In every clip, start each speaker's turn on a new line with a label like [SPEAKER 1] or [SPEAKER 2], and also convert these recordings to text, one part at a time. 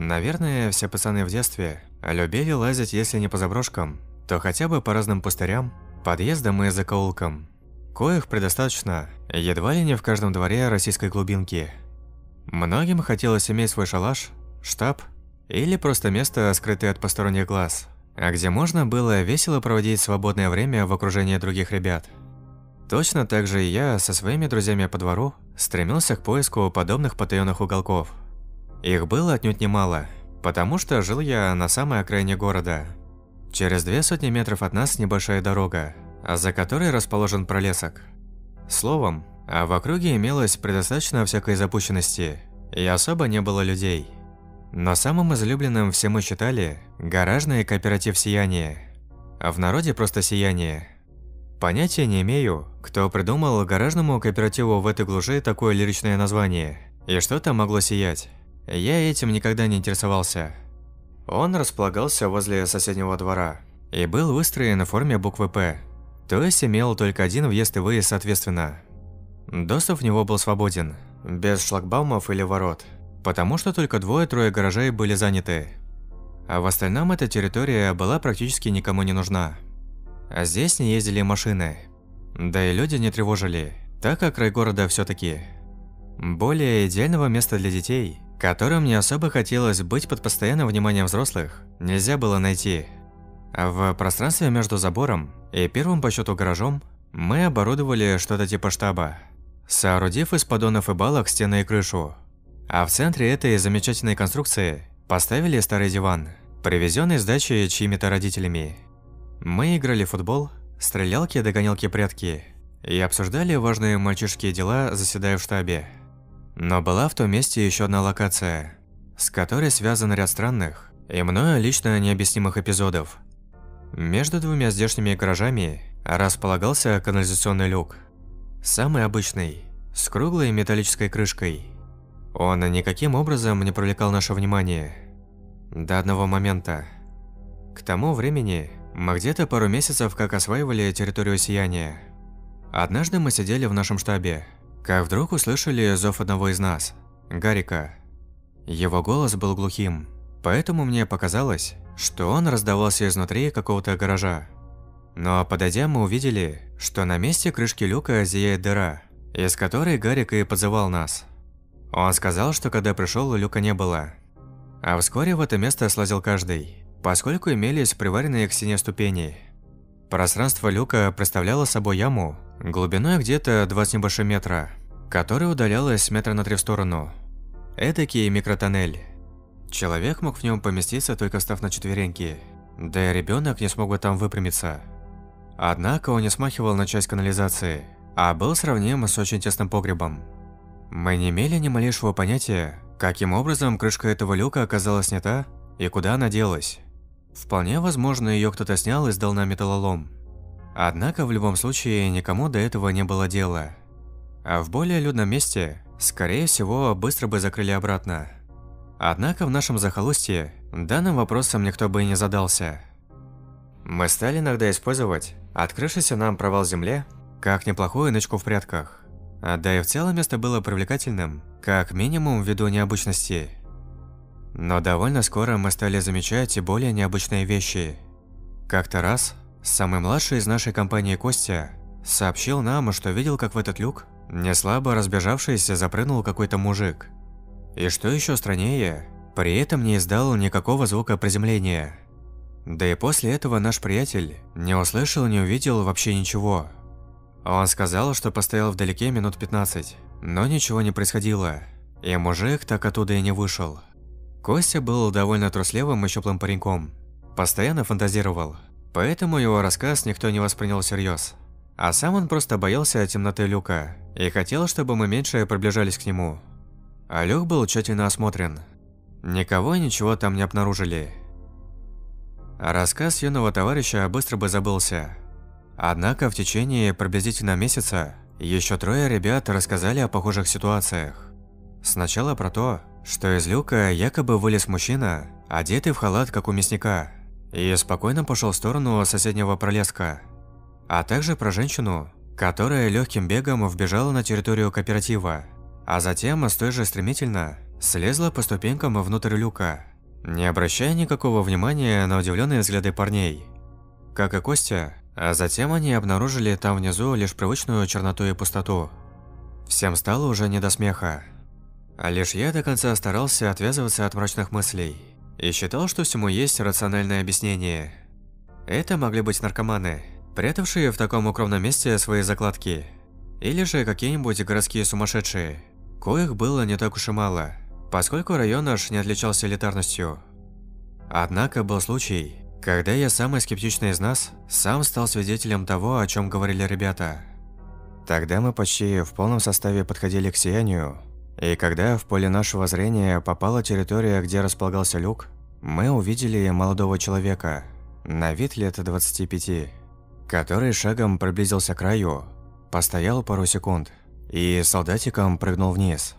[SPEAKER 1] Наверное, все пацаны в детстве любили лазить, если не по заброшкам, то хотя бы по разным пустырям, подъездам и закоулкам. Коих предостаточно, едва ли не в каждом дворе российской глубинки. Многим хотелось иметь свой шалаш, штаб или просто место, скрытое от посторонних глаз, а где можно было весело проводить свободное время в окружении других ребят. Точно так же и я со своими друзьями по двору стремился к поиску подобных потаённых уголков. Их было отнюдь немало, потому что жил я на самой окраине города. Через две сотни метров от нас небольшая дорога, за которой расположен пролесок. Словом, а в округе имелось предостаточно всякой запущенности, и особо не было людей. Но самым излюбленным все мы считали гаражный кооператив «Сияние». А в народе просто «Сияние». Понятия не имею, кто придумал гаражному кооперативу в этой глуши такое лиричное название, и что там могло сиять. Я этим никогда не интересовался. Он располагался возле соседнего двора и был выстроен в форме буквы «П», то есть имел только один въезд и выезд соответственно. Доступ в него был свободен, без шлагбаумов или ворот, потому что только двое-трое гаражей были заняты. А в остальном эта территория была практически никому не нужна. А здесь не ездили машины, да и люди не тревожили, так как край города все таки Более идеального места для детей, которым не особо хотелось быть под постоянным вниманием взрослых, нельзя было найти. В пространстве между забором и первым по счету гаражом мы оборудовали что-то типа штаба, соорудив из поддонов и балок стены и крышу. А в центре этой замечательной конструкции поставили старый диван, привезенный с дачи чьими-то родителями. Мы играли в футбол, стрелялки, догонялки, прятки и обсуждали важные мальчишские дела, заседая в штабе. Но была в том месте еще одна локация, с которой связан ряд странных и мною лично необъяснимых эпизодов – между двумя здешними гаражами располагался канализационный люк. Самый обычный, с круглой металлической крышкой. Он никаким образом не привлекал наше внимание. До одного момента. К тому времени мы где-то пару месяцев как осваивали территорию сияния. Однажды мы сидели в нашем штабе, как вдруг услышали зов одного из нас, Гарика. Его голос был глухим, поэтому мне показалось, что он раздавался изнутри какого-то гаража. Но подойдя, мы увидели, что на месте крышки люка зияет дыра, из которой Гарик и подзывал нас. Он сказал, что когда пришел, люка не было. А вскоре в это место слазил каждый, поскольку имелись приваренные к стене ступени. Пространство люка представляло собой яму глубиной где-то 20 небольшим метра, которая удалялась метра на три в сторону. Эдакий микротоннель. Человек мог в нем поместиться, только став на четвереньки, да и ребенок не смог бы там выпрямиться. Однако он не смахивал на часть канализации, а был сравним с очень тесным погребом. Мы не имели ни малейшего понятия, каким образом крышка этого люка оказалась снята и куда она делась. Вполне возможно, ее кто-то снял и сдал на металлолом. Однако в любом случае никому до этого не было дела. А в более людном месте, скорее всего, быстро бы закрыли обратно. Однако в нашем захолустье данным вопросом никто бы и не задался. Мы стали иногда использовать открывшийся нам провал земле как неплохую нычку в прятках. Да и в целом место было привлекательным, как минимум ввиду необычности. Но довольно скоро мы стали замечать и более необычные вещи. Как-то раз самый младший из нашей компании Костя сообщил нам, что видел, как в этот люк, неслабо разбежавшийся, запрыгнул какой-то мужик – и что еще страннее, при этом не издал никакого звука приземления. Да и после этого наш приятель не услышал, не увидел вообще ничего. Он сказал, что постоял вдалеке минут 15, но ничего не происходило, и мужик так оттуда и не вышел. Костя был довольно трусливым и щуплым пареньком, постоянно фантазировал, поэтому его рассказ никто не воспринял всерьез. А сам он просто боялся темноты люка и хотел, чтобы мы меньше приближались к нему. А люк был тщательно осмотрен. Никого и ничего там не обнаружили. рассказ юного товарища быстро бы забылся. Однако в течение приблизительно месяца еще трое ребят рассказали о похожих ситуациях. Сначала про то, что из люка якобы вылез мужчина, одетый в халат, как у мясника, и спокойно пошел в сторону соседнего пролеска. А также про женщину, которая легким бегом вбежала на территорию кооператива а затем стоя же стремительно слезла по ступенькам внутрь люка. не обращая никакого внимания на удивленные взгляды парней. Как и Костя, а затем они обнаружили там внизу лишь привычную черноту и пустоту. Всем стало уже не до смеха. А лишь я до конца старался отвязываться от мрачных мыслей и считал, что всему есть рациональное объяснение. Это могли быть наркоманы, прятавшие в таком укромном месте свои закладки, или же какие-нибудь городские сумасшедшие, коих было не так уж и мало, поскольку район аж не отличался элитарностью. Однако был случай, когда я самый скептичный из нас сам стал свидетелем того, о чем говорили ребята. Тогда мы почти в полном составе подходили к сиянию, и когда в поле нашего зрения попала территория, где располагался люк, мы увидели молодого человека, на вид лет 25, который шагом приблизился к краю, постоял пару секунд и солдатиком прыгнул вниз.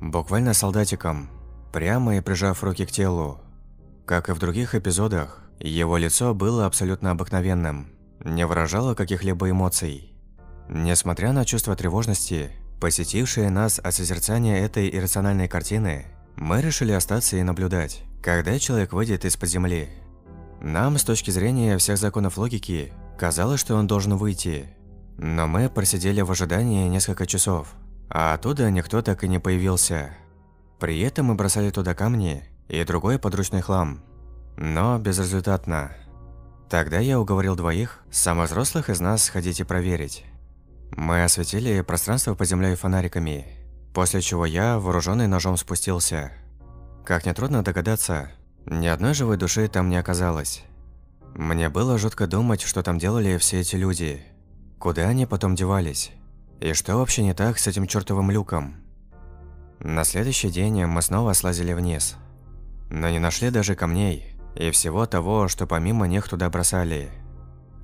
[SPEAKER 1] Буквально солдатиком, прямо и прижав руки к телу. Как и в других эпизодах, его лицо было абсолютно обыкновенным, не выражало каких-либо эмоций. Несмотря на чувство тревожности, посетившее нас от созерцания этой иррациональной картины, мы решили остаться и наблюдать, когда человек выйдет из-под земли. Нам, с точки зрения всех законов логики, казалось, что он должен выйти. Но мы просидели в ожидании несколько часов, а оттуда никто так и не появился. При этом мы бросали туда камни и другой подручный хлам – но безрезультатно. Тогда я уговорил двоих, самых взрослых из нас, сходить и проверить. Мы осветили пространство под землей фонариками, после чего я, вооруженный ножом, спустился. Как нетрудно догадаться, ни одной живой души там не оказалось. Мне было жутко думать, что там делали все эти люди. Куда они потом девались? И что вообще не так с этим чертовым люком? На следующий день мы снова слазили вниз. Но не нашли даже камней, и всего того, что помимо них туда бросали.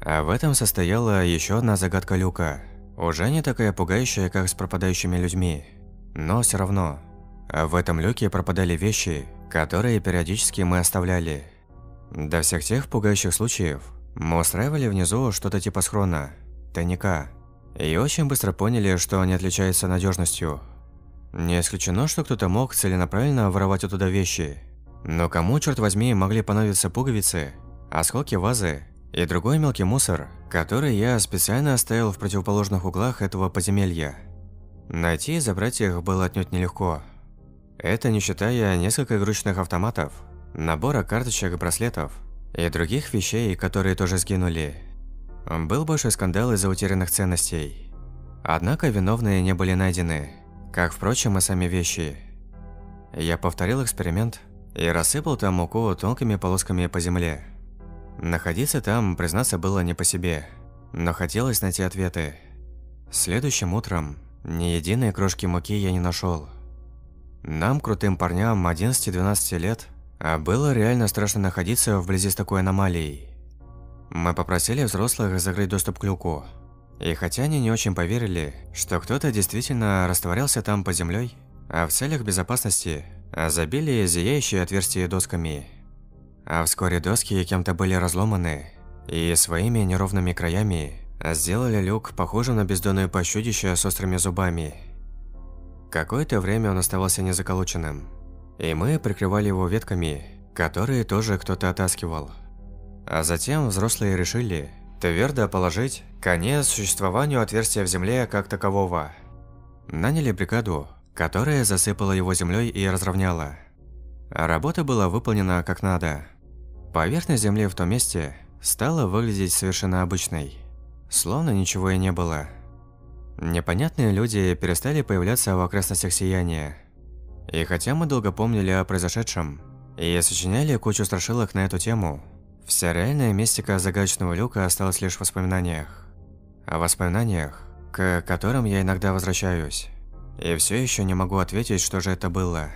[SPEAKER 1] А в этом состояла еще одна загадка люка, уже не такая пугающая, как с пропадающими людьми, но все равно. В этом люке пропадали вещи, которые периодически мы оставляли. До всех тех пугающих случаев мы устраивали внизу что-то типа схрона, тайника, и очень быстро поняли, что они отличаются надежностью. Не исключено, что кто-то мог целенаправленно воровать оттуда вещи – но кому, черт возьми, могли понадобиться пуговицы, осколки вазы и другой мелкий мусор, который я специально оставил в противоположных углах этого подземелья? Найти и забрать их было отнюдь нелегко. Это не считая несколько игрушечных автоматов, набора карточек, браслетов и других вещей, которые тоже сгинули. Был большой скандал из-за утерянных ценностей. Однако виновные не были найдены, как, впрочем, и сами вещи. Я повторил эксперимент – и рассыпал там муку тонкими полосками по земле. Находиться там, признаться, было не по себе, но хотелось найти ответы. Следующим утром ни единой крошки муки я не нашел. Нам, крутым парням 11-12 лет, а было реально страшно находиться вблизи с такой аномалией. Мы попросили взрослых закрыть доступ к люку. И хотя они не очень поверили, что кто-то действительно растворялся там под землей, а в целях безопасности забили зияющие отверстия досками. А вскоре доски кем-то были разломаны, и своими неровными краями сделали люк похожим на бездонное пощудище с острыми зубами. Какое-то время он оставался незаколоченным, и мы прикрывали его ветками, которые тоже кто-то оттаскивал. А затем взрослые решили твердо положить конец существованию отверстия в земле как такового. Наняли бригаду, которая засыпала его землей и разровняла. Работа была выполнена как надо. Поверхность земли в том месте стала выглядеть совершенно обычной, словно ничего и не было. Непонятные люди перестали появляться в окрестностях сияния. И хотя мы долго помнили о произошедшем и сочиняли кучу страшилок на эту тему, вся реальная мистика загадочного люка осталась лишь в воспоминаниях. О воспоминаниях, к которым я иногда возвращаюсь. И все еще не могу ответить, что же это было.